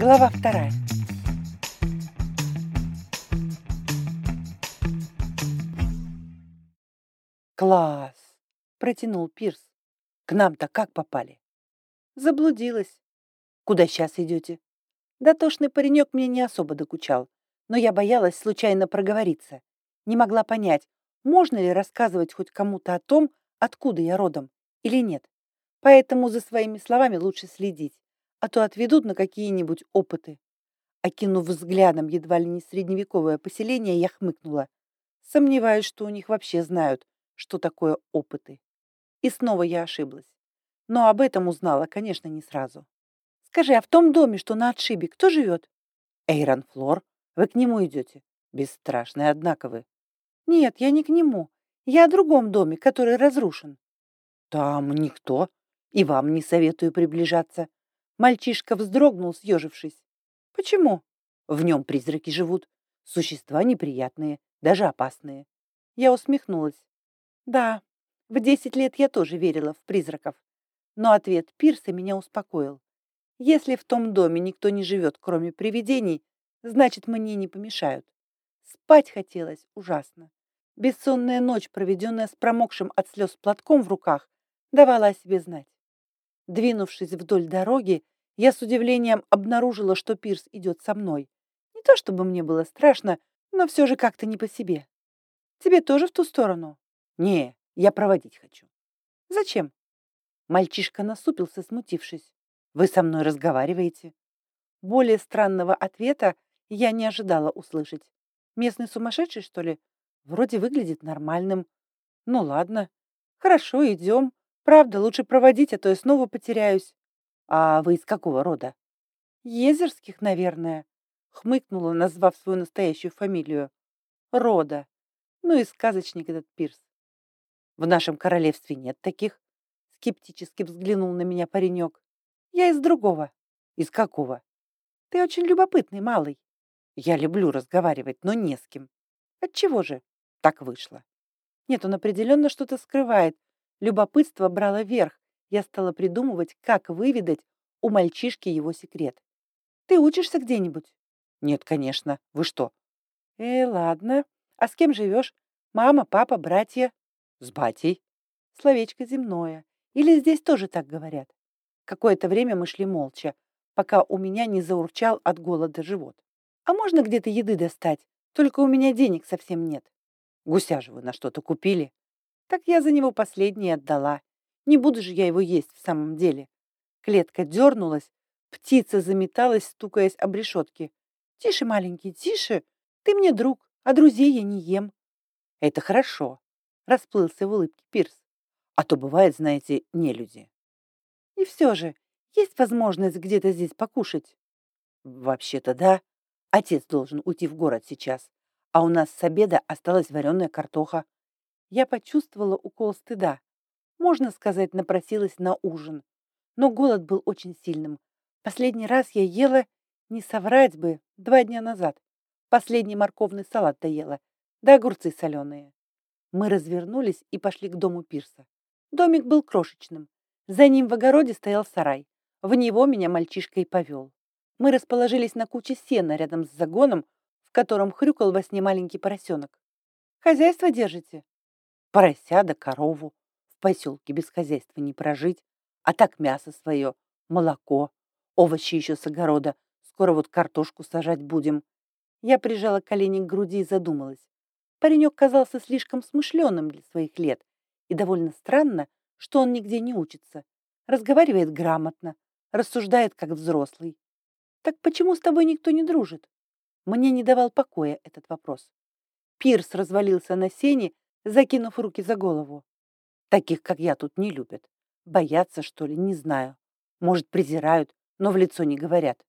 Глава вторая. Класс! Протянул Пирс. К нам-то как попали? Заблудилась. Куда сейчас идете? Дотошный паренек мне не особо докучал, но я боялась случайно проговориться. Не могла понять, можно ли рассказывать хоть кому-то о том, откуда я родом, или нет. Поэтому за своими словами лучше следить а то отведут на какие-нибудь опыты. Окинув взглядом едва ли не средневековое поселение, я хмыкнула. Сомневаюсь, что у них вообще знают, что такое опыты. И снова я ошиблась. Но об этом узнала, конечно, не сразу. Скажи, а в том доме, что на отшибе, кто живет? Эйрон Флор. Вы к нему идете? Бесстрашные, однако вы. Нет, я не к нему. Я о другом доме, который разрушен. Там никто. И вам не советую приближаться. Мальчишка вздрогнул, съежившись. Почему? В нем призраки живут. Существа неприятные, даже опасные. Я усмехнулась. Да, в десять лет я тоже верила в призраков. Но ответ Пирса меня успокоил. Если в том доме никто не живет, кроме привидений, значит, мне не помешают. Спать хотелось ужасно. Бессонная ночь, проведенная с промокшим от слез платком в руках, давала о себе знать. Двинувшись вдоль дороги, я с удивлением обнаружила, что Пирс идет со мной. Не то чтобы мне было страшно, но все же как-то не по себе. Тебе тоже в ту сторону? Не, я проводить хочу. Зачем? Мальчишка насупился, смутившись. Вы со мной разговариваете? Более странного ответа я не ожидала услышать. Местный сумасшедший, что ли? Вроде выглядит нормальным. Ну ладно. Хорошо, идем. Правда, лучше проводить, а то я снова потеряюсь. «А вы из какого рода?» «Езерских, наверное», — хмыкнула, назвав свою настоящую фамилию. «Рода. Ну и сказочник этот Пирс». «В нашем королевстве нет таких», — скептически взглянул на меня паренек. «Я из другого». «Из какого?» «Ты очень любопытный, малый». «Я люблю разговаривать, но не с кем». «Отчего же?» «Так вышло». Нет, он определенно что-то скрывает. Любопытство брало верх, я стала придумывать, как выведать у мальчишки его секрет. «Ты учишься где-нибудь?» «Нет, конечно. Вы что?» «Э, ладно. А с кем живешь? Мама, папа, братья?» «С батей». Словечко земное. Или здесь тоже так говорят? Какое-то время мы шли молча, пока у меня не заурчал от голода живот. «А можно где-то еды достать? Только у меня денег совсем нет». «Гуся же вы на что-то купили?» «Так я за него последнее отдала. Не буду же я его есть в самом деле. Клетка дернулась, птица заметалась, стукаясь об решетки. «Тише, маленький, тише! Ты мне друг, а друзей я не ем». «Это хорошо», — расплылся в улыбке Пирс. «А то бывает, знаете, не люди». «И все же, есть возможность где-то здесь покушать?» «Вообще-то да. Отец должен уйти в город сейчас, а у нас с обеда осталась вареная картоха». Я почувствовала укол стыда можно сказать, напросилась на ужин. Но голод был очень сильным. Последний раз я ела, не соврать бы, два дня назад. Последний морковный салат доела, да огурцы соленые. Мы развернулись и пошли к дому Пирса. Домик был крошечным. За ним в огороде стоял сарай. В него меня мальчишка и повел. Мы расположились на куче сена рядом с загоном, в котором хрюкал во сне маленький поросенок. «Хозяйство держите?» «Порося да корову», поселке без хозяйства не прожить, а так мясо свое, молоко, овощи еще с огорода, скоро вот картошку сажать будем. Я прижала колени к груди и задумалась. Паренек казался слишком смышленым для своих лет, и довольно странно, что он нигде не учится. Разговаривает грамотно, рассуждает как взрослый. Так почему с тобой никто не дружит? Мне не давал покоя этот вопрос. Пирс развалился на сене, закинув руки за голову. Таких, как я, тут не любят. Боятся, что ли, не знаю. Может, презирают, но в лицо не говорят.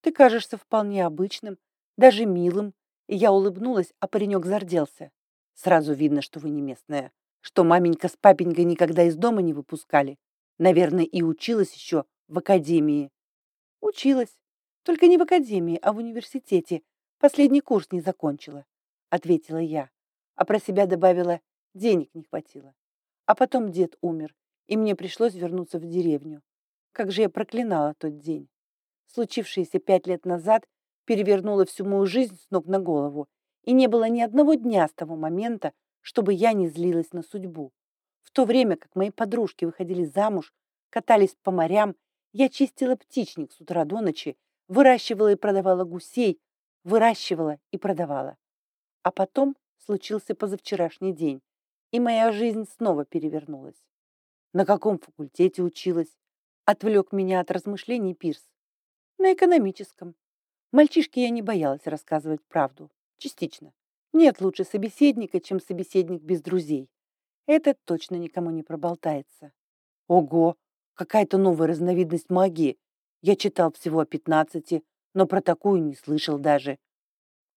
Ты кажешься вполне обычным, даже милым. И я улыбнулась, а паренек зарделся. Сразу видно, что вы не местная. Что маменька с папенькой никогда из дома не выпускали. Наверное, и училась еще в академии. Училась. Только не в академии, а в университете. Последний курс не закончила, ответила я. А про себя добавила, денег не хватило. А потом дед умер, и мне пришлось вернуться в деревню. Как же я проклинала тот день. Случившееся пять лет назад перевернуло всю мою жизнь с ног на голову, и не было ни одного дня с того момента, чтобы я не злилась на судьбу. В то время, как мои подружки выходили замуж, катались по морям, я чистила птичник с утра до ночи, выращивала и продавала гусей, выращивала и продавала. А потом случился позавчерашний день, и моя жизнь снова перевернулась. На каком факультете училась? Отвлек меня от размышлений Пирс. На экономическом. Мальчишке я не боялась рассказывать правду. Частично. Нет лучше собеседника, чем собеседник без друзей. Этот точно никому не проболтается. Ого, какая-то новая разновидность магии. Я читал всего о пятнадцати, но про такую не слышал даже.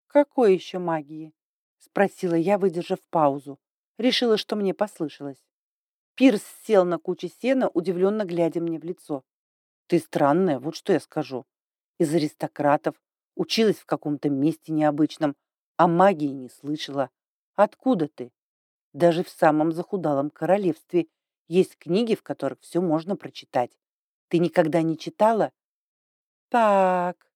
Какой еще магии? Спросила я, выдержав паузу. Решила, что мне послышалось. Пирс сел на куче сена, удивленно глядя мне в лицо. Ты странная, вот что я скажу. Из аристократов, училась в каком-то месте необычном, а магии не слышала. Откуда ты? Даже в самом захудалом королевстве есть книги, в которых все можно прочитать. Ты никогда не читала? Так,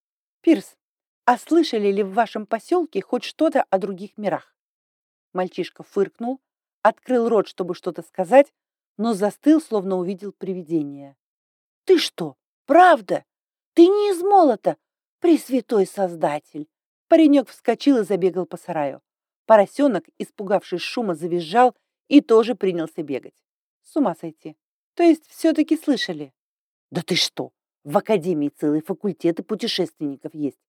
Пирс, а слышали ли в вашем поселке хоть что-то о других мирах? Мальчишка фыркнул, открыл рот, чтобы что-то сказать, но застыл, словно увидел привидение. Ты что, правда? Ты не из молота, Пресвятой Создатель! Паренек вскочил и забегал по сараю. Поросенок, испугавшись шума, завизжал и тоже принялся бегать. С ума сойти. То есть все-таки слышали? Да ты что? В Академии целые факультеты путешественников есть.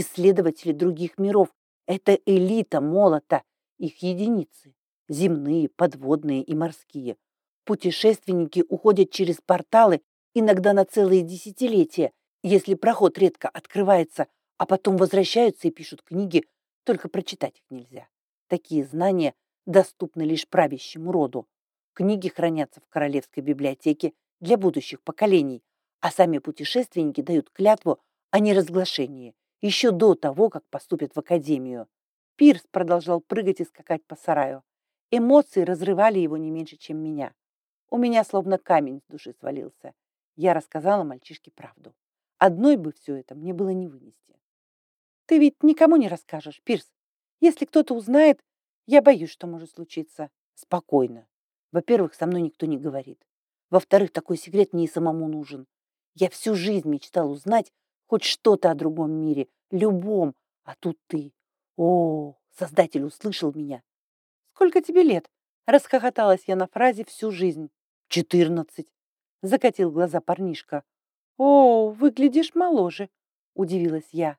Исследователи других миров. Это элита молота. Их единицы. Земные, подводные и морские. Путешественники уходят через порталы иногда на целые десятилетия, если проход редко открывается, а потом возвращаются и пишут книги, только прочитать их нельзя. Такие знания доступны лишь правящему роду. Книги хранятся в королевской библиотеке для будущих поколений, а сами путешественники дают клятву о неразглашении еще до того, как поступят в академию. Пирс продолжал прыгать и скакать по сараю. Эмоции разрывали его не меньше, чем меня. У меня словно камень с души свалился. Я рассказала мальчишке правду. Одной бы все это мне было не вынести. Ты ведь никому не расскажешь, Пирс. Если кто-то узнает, я боюсь, что может случиться. Спокойно. Во-первых, со мной никто не говорит. Во-вторых, такой секрет мне и самому нужен. Я всю жизнь мечтал узнать хоть что-то о другом мире, любом, а тут ты. О, Создатель услышал меня. Сколько тебе лет? Расхохоталась я на фразе всю жизнь. Четырнадцать. Закатил глаза парнишка. «О, выглядишь моложе», — удивилась я.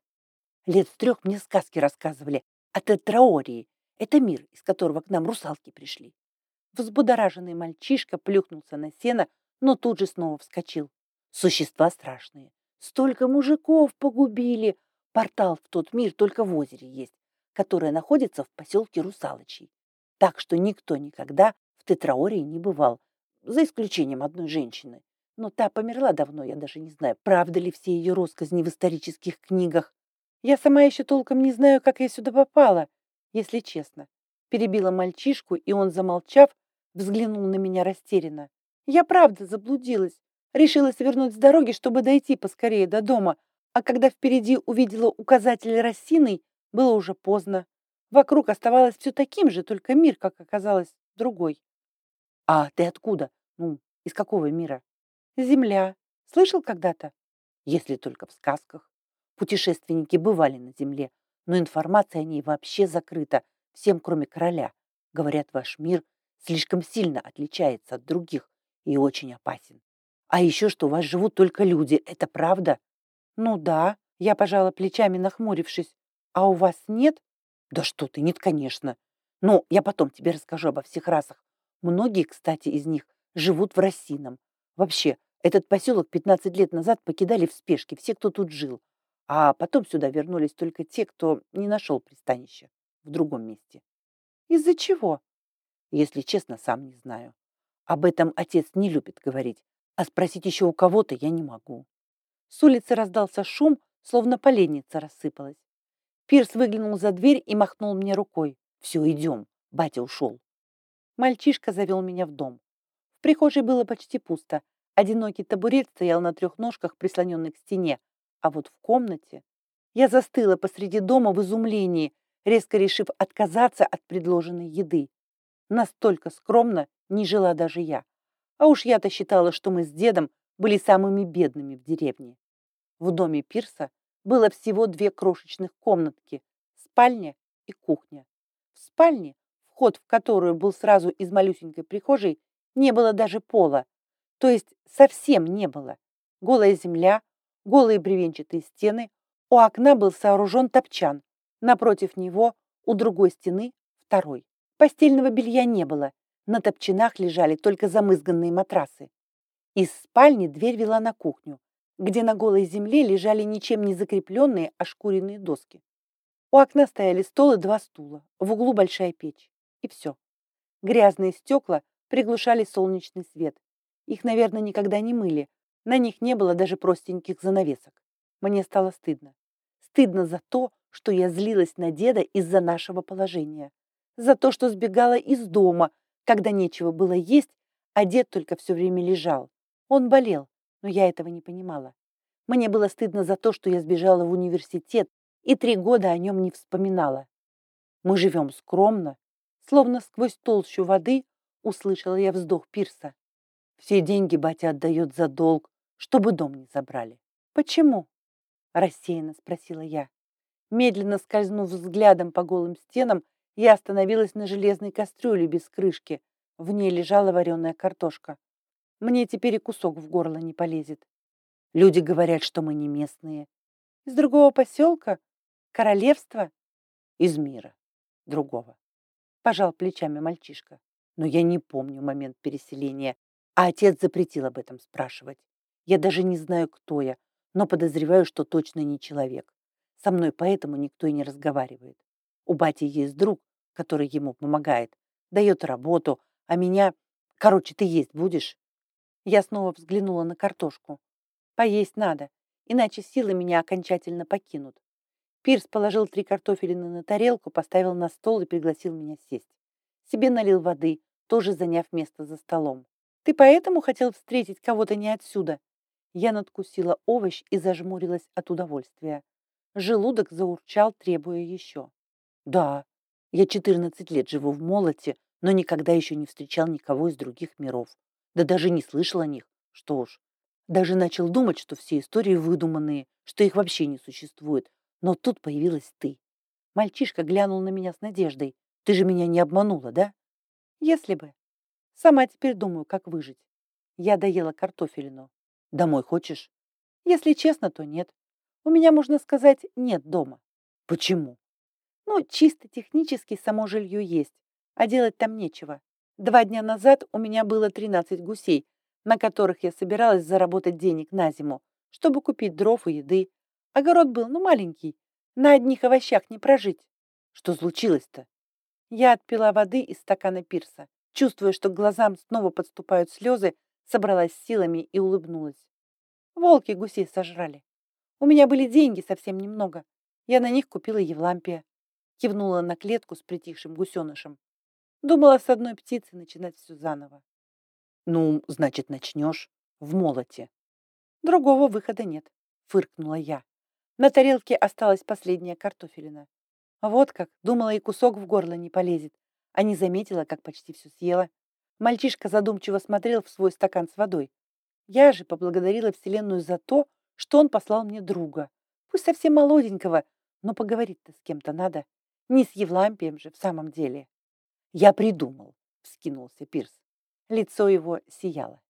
Лет с трех мне сказки рассказывали о Тетраории. Это мир, из которого к нам русалки пришли. Взбудораженный мальчишка плюхнулся на сено, но тут же снова вскочил. Существа страшные. Столько мужиков погубили. Портал в тот мир только в озере есть, которое находится в поселке Русалочий. Так что никто никогда в Тетраории не бывал, за исключением одной женщины. Но та померла давно, я даже не знаю, правда ли все ее россказни в исторических книгах. Я сама еще толком не знаю, как я сюда попала, если честно. Перебила мальчишку, и он, замолчав, взглянул на меня растерянно. Я правда заблудилась. Решила свернуть с дороги, чтобы дойти поскорее до дома, а когда впереди увидела указатель Рассиной, было уже поздно. Вокруг оставалось все таким же, только мир, как оказалось, другой. А ты откуда? Ну, из какого мира? Земля. Слышал когда-то? Если только в сказках. Путешественники бывали на Земле, но информация о ней вообще закрыта всем, кроме короля. Говорят, ваш мир слишком сильно отличается от других и очень опасен. А еще, что у вас живут только люди, это правда? Ну да, я пожала плечами, нахмурившись. А у вас нет? Да что ты, нет, конечно. Но я потом тебе расскажу обо всех расах. Многие, кстати, из них живут в Росином. Вообще, этот поселок 15 лет назад покидали в спешке все, кто тут жил, а потом сюда вернулись только те, кто не нашел пристанища в другом месте. Из-за чего? Если честно, сам не знаю. Об этом отец не любит говорить, а спросить еще у кого-то я не могу. С улицы раздался шум, словно поленница рассыпалась. Пирс выглянул за дверь и махнул мне рукой. «Все, идем. Батя ушел». Мальчишка завел меня в дом. В прихожей было почти пусто, Одинокий табурет стоял на трех ножках, прислоненный к стене, А вот в комнате я застыла посреди дома в изумлении, резко решив отказаться от предложенной еды. Настолько скромно не жила даже я. А уж я-то считала, что мы с дедом были самыми бедными в деревне. В доме Пирса было всего две крошечных комнатки – спальня и кухня. В спальне, вход в которую был сразу из малюсенькой прихожей, не было даже пола. То есть совсем не было. Голая земля, голые бревенчатые стены, у окна был сооружен топчан. Напротив него, у другой стены, второй. Постельного белья не было. На топчанах лежали только замызганные матрасы. Из спальни дверь вела на кухню, где на голой земле лежали ничем не закрепленные ошкуренные доски. У окна стояли стол и два стула, в углу большая печь. И все. Грязные стекла приглушали солнечный свет. Их, наверное, никогда не мыли. На них не было даже простеньких занавесок. Мне стало стыдно. Стыдно за то, что я злилась на деда из-за нашего положения. За то, что сбегала из дома, когда нечего было есть, а дед только все время лежал. Он болел, но я этого не понимала. Мне было стыдно за то, что я сбежала в университет и три года о нем не вспоминала. Мы живем скромно, словно сквозь толщу воды услышала я вздох Пирса. Все деньги батя отдает за долг, чтобы дом не забрали. Почему? рассеянно спросила я. Медленно скользнув взглядом по голым стенам, я остановилась на железной кастрюле без крышки. В ней лежала вареная картошка. Мне теперь и кусок в горло не полезет. Люди говорят, что мы не местные. Из другого поселка? Королевства? Из мира. Другого. Пожал плечами мальчишка. Но я не помню момент переселения, а отец запретил об этом спрашивать. Я даже не знаю, кто я, но подозреваю, что точно не человек. Со мной поэтому никто и не разговаривает. У бати есть друг, который ему помогает, дает работу, а меня... Короче, ты есть будешь?» Я снова взглянула на картошку. «Поесть надо, иначе силы меня окончательно покинут». Пирс положил три картофелины на тарелку, поставил на стол и пригласил меня сесть. Себе налил воды, тоже заняв место за столом. «Ты поэтому хотел встретить кого-то не отсюда?» Я надкусила овощ и зажмурилась от удовольствия. Желудок заурчал, требуя еще. Да, я 14 лет живу в Молоте, но никогда еще не встречал никого из других миров. Да даже не слышал о них. Что ж, даже начал думать, что все истории выдуманные, что их вообще не существует. Но тут появилась ты. Мальчишка глянул на меня с надеждой. Ты же меня не обманула, да? Если бы. Сама теперь думаю, как выжить. Я доела картофелину. Домой хочешь? Если честно, то нет. У меня, можно сказать, нет дома. Почему? Ну, чисто технически само жилье есть, а делать там нечего. Два дня назад у меня было 13 гусей, на которых я собиралась заработать денег на зиму, чтобы купить дров и еды. Огород был, ну, маленький. На одних овощах не прожить. Что случилось-то? Я отпила воды из стакана пирса. Чувствуя, что к глазам снова подступают слезы, собралась силами и улыбнулась. Волки гусей сожрали. У меня были деньги совсем немного. Я на них купила Евлампия. Кивнула на клетку с притихшим гусенышем. Думала с одной птицы начинать все заново. Ну, значит, начнешь в молоте. Другого выхода нет, фыркнула я. На тарелке осталась последняя картофелина. Вот как, думала, и кусок в горло не полезет, а не заметила, как почти все съела. Мальчишка задумчиво смотрел в свой стакан с водой. Я же поблагодарила Вселенную за то, что он послал мне друга. Пусть совсем молоденького, но поговорить-то с кем-то надо. Не с Евлампием же в самом деле. Я придумал, вскинулся Пирс. Лицо его сияло.